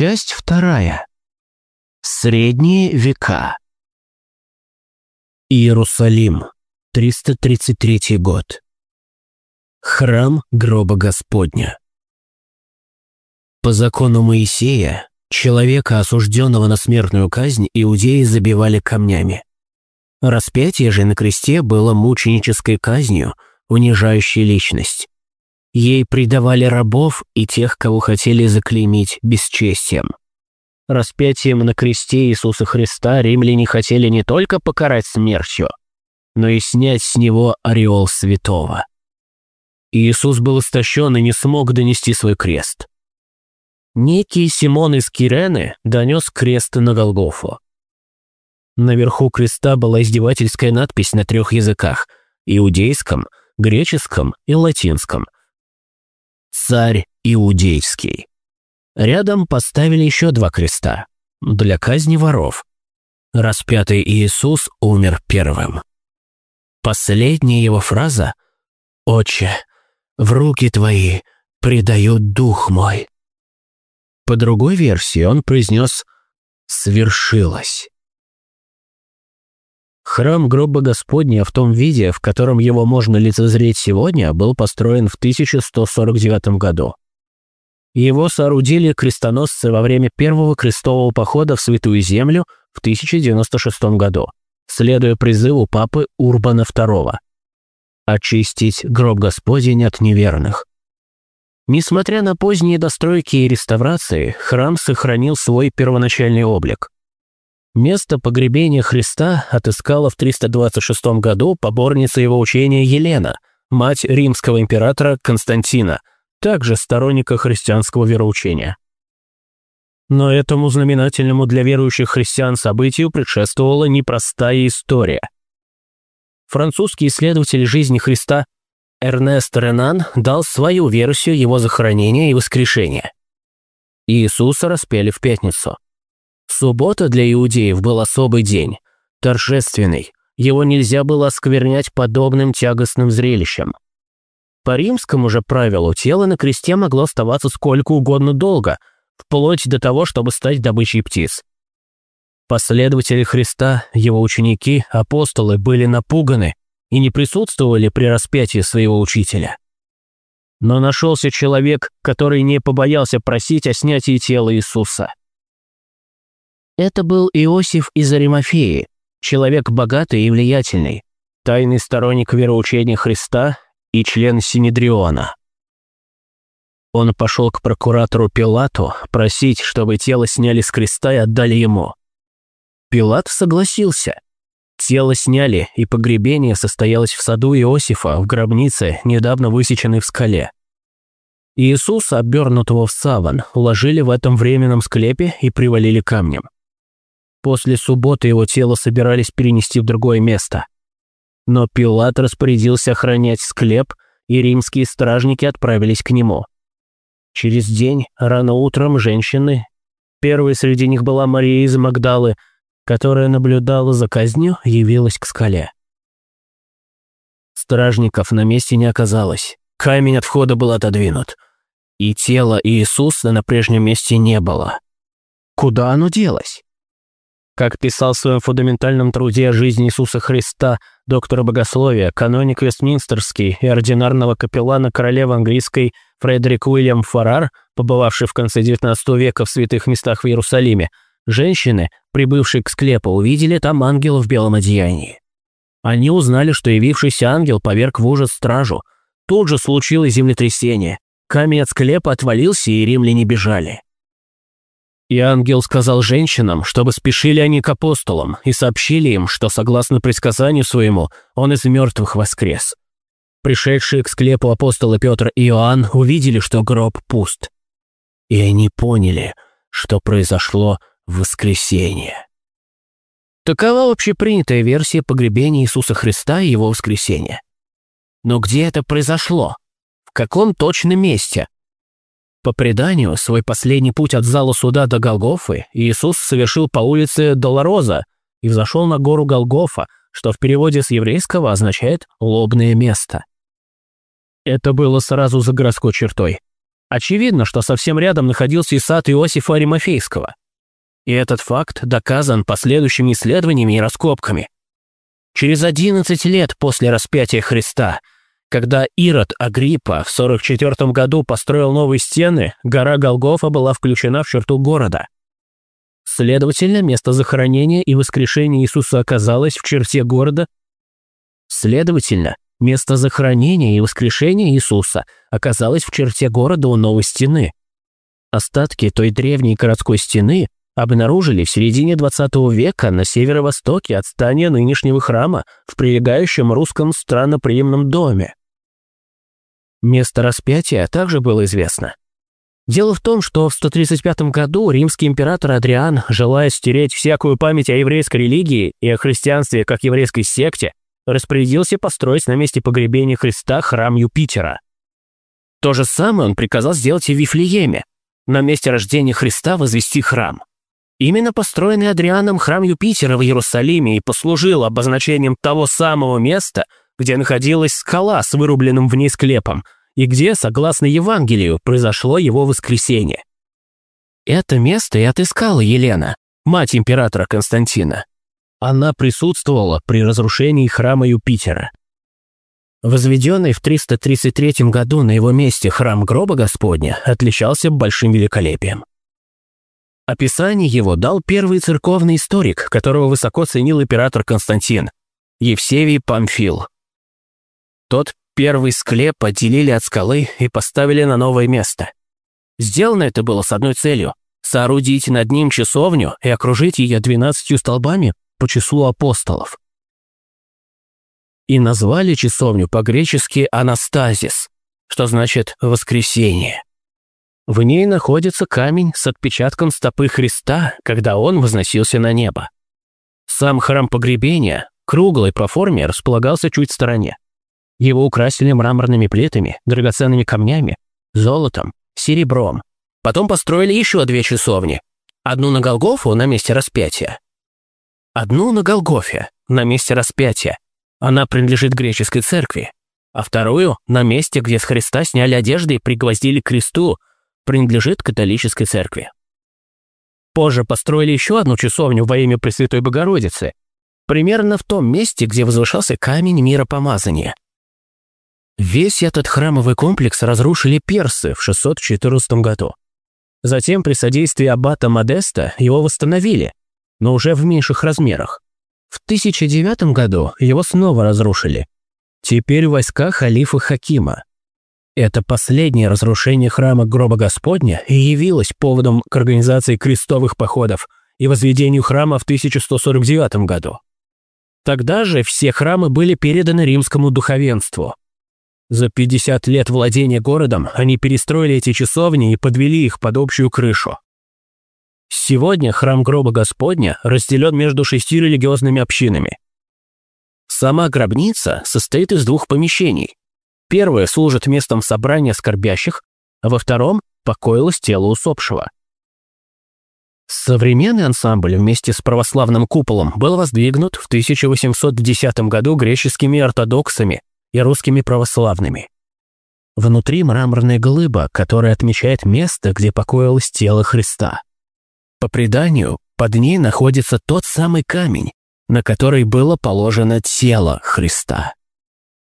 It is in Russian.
Часть вторая. Средние века. Иерусалим, 333 год. Храм гроба Господня. По закону Моисея, человека, осужденного на смертную казнь, иудеи забивали камнями. Распятие же на кресте было мученической казнью, унижающей личность. Ей предавали рабов и тех, кого хотели заклеймить бесчестием. Распятием на кресте Иисуса Христа римляне хотели не только покарать смертью, но и снять с него ореол святого. Иисус был истощен и не смог донести свой крест. Некий Симон из Кирены донес крест на Голгофу. Наверху креста была издевательская надпись на трех языках – иудейском, греческом и латинском – царь Иудейский. Рядом поставили еще два креста для казни воров. Распятый Иисус умер первым. Последняя его фраза «Отче, в руки твои предаю дух мой». По другой версии он произнес «свершилось». Храм гроба Господня в том виде, в котором его можно лицезреть сегодня, был построен в 1149 году. Его соорудили крестоносцы во время первого крестового похода в Святую Землю в 1096 году, следуя призыву папы Урбана II «Очистить гроб Господень от неверных». Несмотря на поздние достройки и реставрации, храм сохранил свой первоначальный облик. Место погребения Христа отыскала в 326 году поборница его учения Елена, мать римского императора Константина, также сторонника христианского вероучения. Но этому знаменательному для верующих христиан событию предшествовала непростая история. Французский исследователь жизни Христа Эрнест Ренан дал свою версию его захоронения и воскрешения. Иисуса распяли в пятницу – Суббота для иудеев был особый день, торжественный. Его нельзя было осквернять подобным тягостным зрелищем. По римскому же правилу тело на кресте могло оставаться сколько угодно долго, вплоть до того, чтобы стать добычей птиц. Последователи Христа, его ученики, апостолы были напуганы и не присутствовали при распятии своего учителя. Но нашелся человек, который не побоялся просить о снятии тела Иисуса. Это был Иосиф из Аримафеи, человек богатый и влиятельный, тайный сторонник вероучения Христа и член Синедриона. Он пошел к прокуратору Пилату просить, чтобы тело сняли с креста и отдали ему. Пилат согласился. Тело сняли, и погребение состоялось в саду Иосифа в гробнице, недавно высеченной в скале. Иисуса, обернутого в саван, уложили в этом временном склепе и привалили камнем. После субботы его тело собирались перенести в другое место. Но Пилат распорядился охранять склеп, и римские стражники отправились к нему. Через день, рано утром, женщины, первой среди них была Мария из Магдалы, которая наблюдала за казнью, явилась к скале. Стражников на месте не оказалось. Камень от входа был отодвинут. И тела Иисуса на прежнем месте не было. Куда оно делось? Как писал в своем фундаментальном труде о жизни Иисуса Христа доктор богословия, каноник Вестминстерский и ординарного капеллана королевы английской Фредерик Уильям Фарар, побывавший в конце XIX века в святых местах в Иерусалиме, женщины, прибывшие к склепу, увидели там ангела в белом одеянии. Они узнали, что явившийся ангел поверг в ужас стражу. Тут же случилось землетрясение. Камень от склепа отвалился, и римляне бежали. И ангел сказал женщинам, чтобы спешили они к апостолам и сообщили им, что, согласно предсказанию своему, он из мертвых воскрес. Пришедшие к склепу апостолы Петр и Иоанн увидели, что гроб пуст. И они поняли, что произошло в воскресенье. Такова общепринятая версия погребения Иисуса Христа и его воскресения. Но где это произошло? В каком точном месте? По преданию, свой последний путь от зала суда до Голгофы Иисус совершил по улице Долороза и взошел на гору Голгофа, что в переводе с еврейского означает «лобное место». Это было сразу за городской чертой. Очевидно, что совсем рядом находился и сад Иосифа Аримофейского. И этот факт доказан последующими исследованиями и раскопками. Через 11 лет после распятия Христа, когда Ирод Агриппа в 44 году построил новые стены, гора Голгофа была включена в черту города. Следовательно, место захоронения и воскрешения Иисуса оказалось в черте города. Следовательно, место захоронения и воскрешения Иисуса оказалось в черте города у новой стены. Остатки той древней городской стены обнаружили в середине 20 века на северо-востоке от здания нынешнего храма в прилегающем русском странноприимном доме. Место распятия также было известно. Дело в том, что в 135 году римский император Адриан, желая стереть всякую память о еврейской религии и о христианстве как еврейской секте, распорядился построить на месте погребения Христа храм Юпитера. То же самое он приказал сделать и в Вифлееме, на месте рождения Христа возвести храм. Именно построенный Адрианом храм Юпитера в Иерусалиме и послужил обозначением того самого места, где находилась скала с вырубленным в ней склепом, и где, согласно Евангелию, произошло его воскресение. Это место и отыскала Елена, мать императора Константина. Она присутствовала при разрушении храма Юпитера. Возведенный в 333 году на его месте храм гроба Господня отличался большим великолепием. Описание его дал первый церковный историк, которого высоко ценил император Константин, Евсевий Памфил. Тот первый склеп отделили от скалы и поставили на новое место. Сделано это было с одной целью – соорудить над ним часовню и окружить ее двенадцатью столбами по числу апостолов. И назвали часовню по-гречески «Анастазис», что значит «воскресение». В ней находится камень с отпечатком стопы Христа, когда он возносился на небо. Сам храм погребения, круглый по форме, располагался чуть в стороне. Его украсили мраморными плитами, драгоценными камнями, золотом, серебром. Потом построили еще две часовни. Одну на Голгофу на месте распятия. Одну на Голгофе, на месте распятия. Она принадлежит греческой церкви. А вторую на месте, где с Христа сняли одежды и пригвоздили к кресту – принадлежит католической церкви. Позже построили еще одну часовню во имя Пресвятой Богородицы, примерно в том месте, где возвышался камень миропомазания. Весь этот храмовый комплекс разрушили персы в 614 году. Затем при содействии аббата Модеста его восстановили, но уже в меньших размерах. В 1009 году его снова разрушили. Теперь войска халифа Хакима. Это последнее разрушение храма гроба Господня и явилось поводом к организации крестовых походов и возведению храма в 1149 году. Тогда же все храмы были переданы римскому духовенству. За 50 лет владения городом они перестроили эти часовни и подвели их под общую крышу. Сегодня храм гроба Господня разделен между шестью религиозными общинами. Сама гробница состоит из двух помещений, Первое служит местом собрания скорбящих, а во втором покоилось тело усопшего. Современный ансамбль вместе с православным куполом был воздвигнут в 1810 году греческими ортодоксами и русскими православными. Внутри мраморная глыба, которая отмечает место, где покоилось тело Христа. По преданию, под ней находится тот самый камень, на который было положено тело Христа.